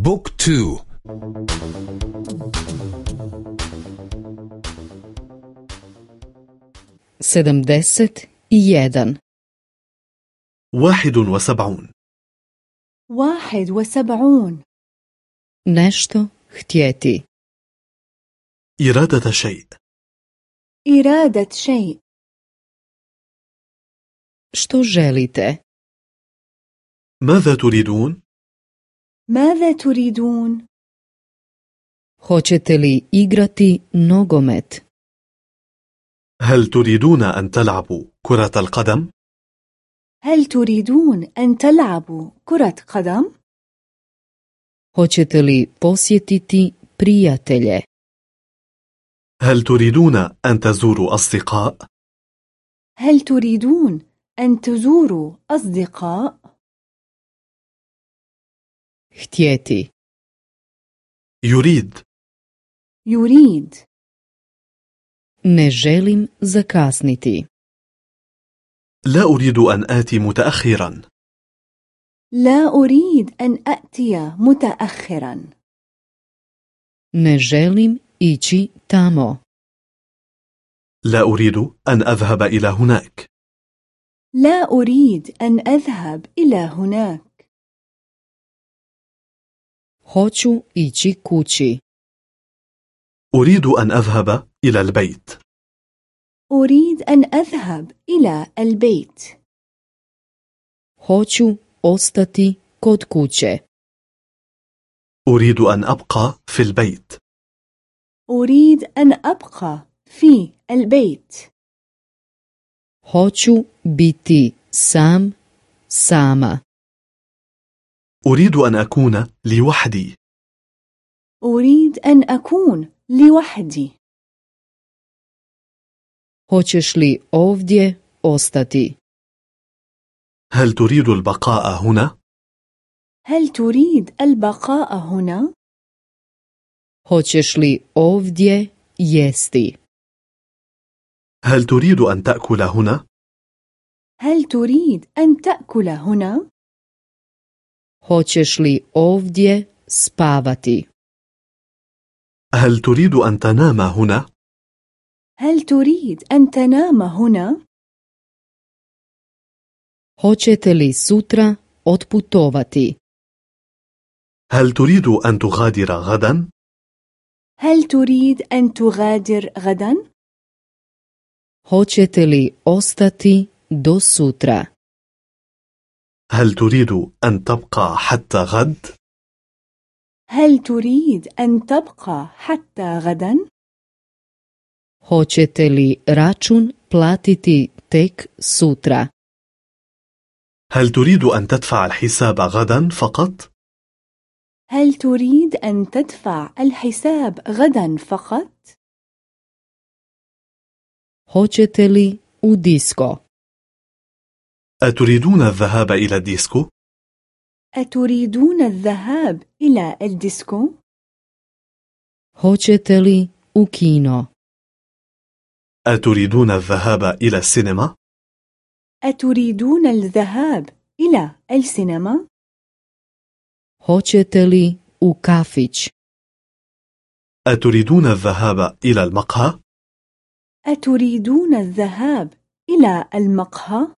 بوك تو. i jedan واحد وسبعون. واحد وسبعون. nešto htjeti إرادة شيء. إرادة شيء. što želite ماذا تريدون؟ ماذا تريدون؟ hoćete li igrati nogomet هل تريدون أن تلعبوا كرة القدم؟ هل تريدون أن تلعبوا كرة قدم؟ hoćete li posjetiti prijatelje هل تريدون أن تزوروا أصدقاء؟ هل تريدون أن تزوروا أصدقاء؟ Htjeti يريد. يريد. ne želim zakasniti لا أريد أن آتي متأخرا. لا أريد أن أأتي متأخرا. ne želim ići tamo لا أريد أن أذهب إلى هناك. لا أريد أن أذهب إلى هناك. Hoću ići kući. أريد أن أذهب إلى البيت. أريد أن أذهب إلى البيت. Hoću ostati kod kuće. أريد أن أبقى في البيت. أريد أن أبقى في البيت. Hoću biti sam sama. أريد أن أكون لوحدي أريد أن أكون لوحدي hoćeš li ovdje ostati هل تريد البقاء هنا؟ هل تريد البقاء هنا؟ hoćeš li ovdje jesti هل تريد أن تأكل هنا؟ هل تريد أن تأكل هنا؟ Hoćeš li ovdje spavati هل تريد أن تنام هنا؟ هل تريد أن تنام هنا؟ hoćete li sutra otputovati هل تريد أن تغادر غدا؟ هل تريد أن تغادر غدا؟ hoćete li ostati do sutra هل تريد أن تبقى حتى غد؟ هل تريد أن تبقى حتى غدا؟ hoćete li račun platiti tek sutra هل تريد أن تدفع الحساب غدا فقط؟ هل تريد أن تدفع الحساب غدا فقط؟ hoćete li u disko أتريدون الذهاب إلى الديسكو؟ أتريدون الذهاب إلى الديسكو؟ hoćete li u kino أتريدون الذهاب إلى السينما؟ أتريدون الذهاب إلى السينما؟ hoćete li u kafić أتريدون الذهاب إلى المقهى؟ أتريدون الذهاب إلى المقهى؟